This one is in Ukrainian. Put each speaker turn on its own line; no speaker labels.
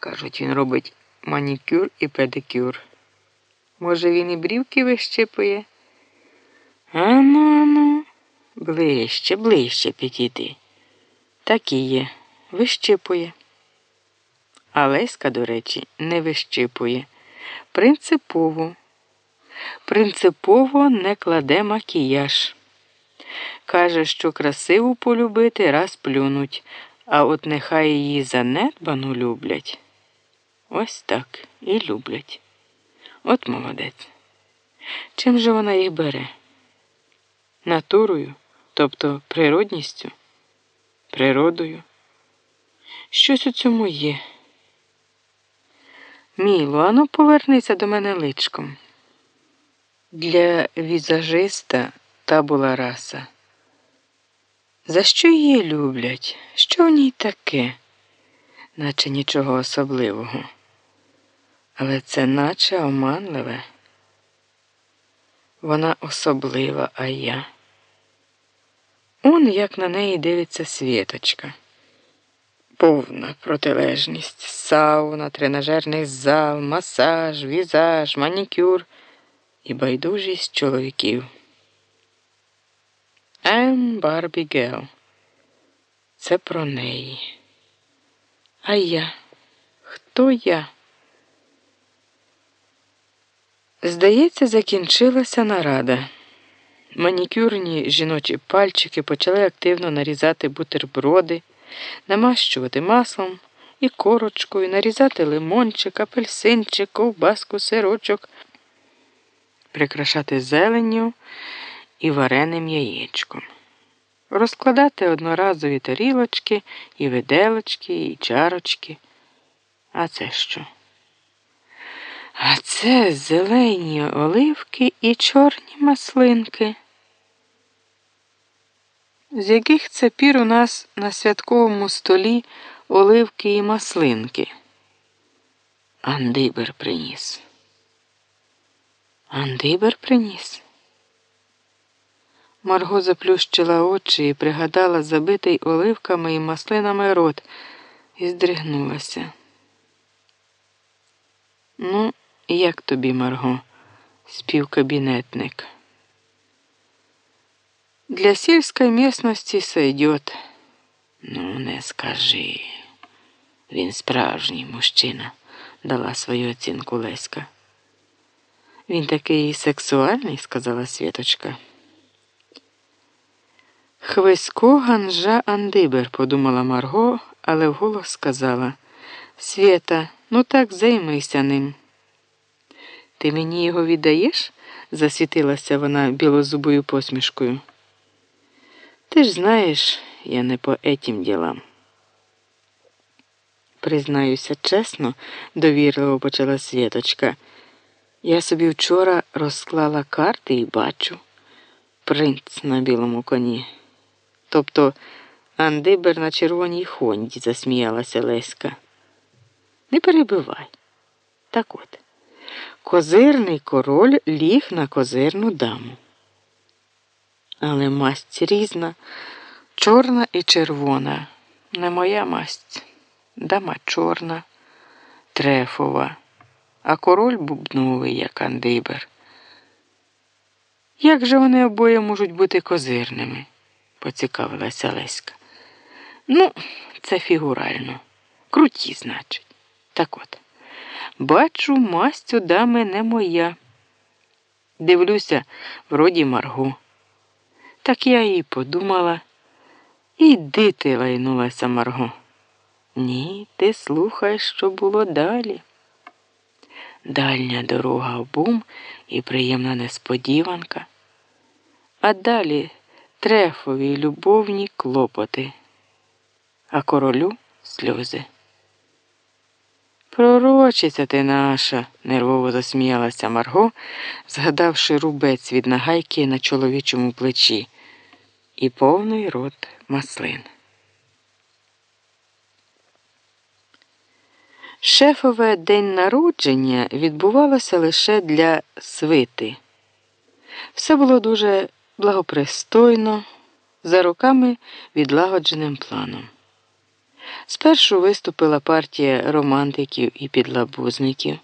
Кажуть, він робить манікюр і педикюр. Може, він і брівки вищипує? Ану, ану, ближче, ближче підійди. Так і є, вищипує. А Леська, до речі, не вищипує. Принципово. Принципово не кладе макіяж. Каже, що красиву полюбити раз плюнуть, а от нехай її занедбану люблять. Ось так і люблять. От молодець. Чим же вона їх бере? Натурою, тобто природністю, природою. Щось у цьому є. Міло, ану повернися до мене личком. Для візажиста та була раса. За що її люблять? Що в ній таке? Наче нічого особливого. Але це наче оманливе. Вона особлива, а я. Он як на неї дивиться світочка. Повна протилежність, сауна, тренажерний зал, масаж, візаж, манікюр і байдужість чоловіків. Ем Барбі Гел. Це про неї. А я? Хто я? Здається, закінчилася нарада. Манікюрні жіночі пальчики почали активно нарізати бутерброди, намащувати маслом і корочкою, нарізати лимончик, апельсинчик, ковбаску, сирочок, прикрашати зеленню і вареним яєчком, розкладати одноразові тарілочки, і виделочки, і чарочки. А це що? Це зелені оливки і чорні маслинки. З яких це пір у нас на святковому столі оливки і маслинки? Андибер приніс. Андибер приніс. Марго заплющила очі і пригадала забитий оливками і маслинами рот і здригнулася. Ну, як тобі, Марго, співкабінетник? Для сільської місності сойдет. Ну, не скажи. Він справжній мужчина, дала свою оцінку Леська. Він такий сексуальний, сказала Світочка. Хвисько ганжа Андибер, подумала Марго, але вголос сказала Свєта, ну так займися ним. Ти мені його віддаєш? засвітилася вона білозубою посмішкою. Ти ж знаєш, я не по етім ділам. Признаюся чесно, довірливо почала Світочка. Я собі вчора розклала карти і бачу принц на білому коні. Тобто Андибер на червоній хонді, засміялася Леська. Не перебивай. Так от, козирний король ліг на козирну даму. Але масть різна, чорна і червона. Не моя масть, дама чорна, трефова, а король бубновий, як Андибер. Як же вони обоє можуть бути козирними? поцікавилася Леська. Ну, це фігурально. Круті, значить. Так от, бачу, масть у дами не моя. Дивлюся, вроді Марго. Так я і подумала. Іди ти лайнулася Марго. Ні, ти слухай, що було далі. Дальня дорога в бум і приємна несподіванка. А далі трефові любовні клопоти, а королю сльози. Пророчиця ти наша, нервово засміялася Марго, згадавши рубець від нагайки на чоловічому плечі і повний рот маслин. Шефове день народження відбувалося лише для свити. Все було дуже благопристойно, за руками відлагодженим планом. Спершу виступила партія романтиків і підлабузників.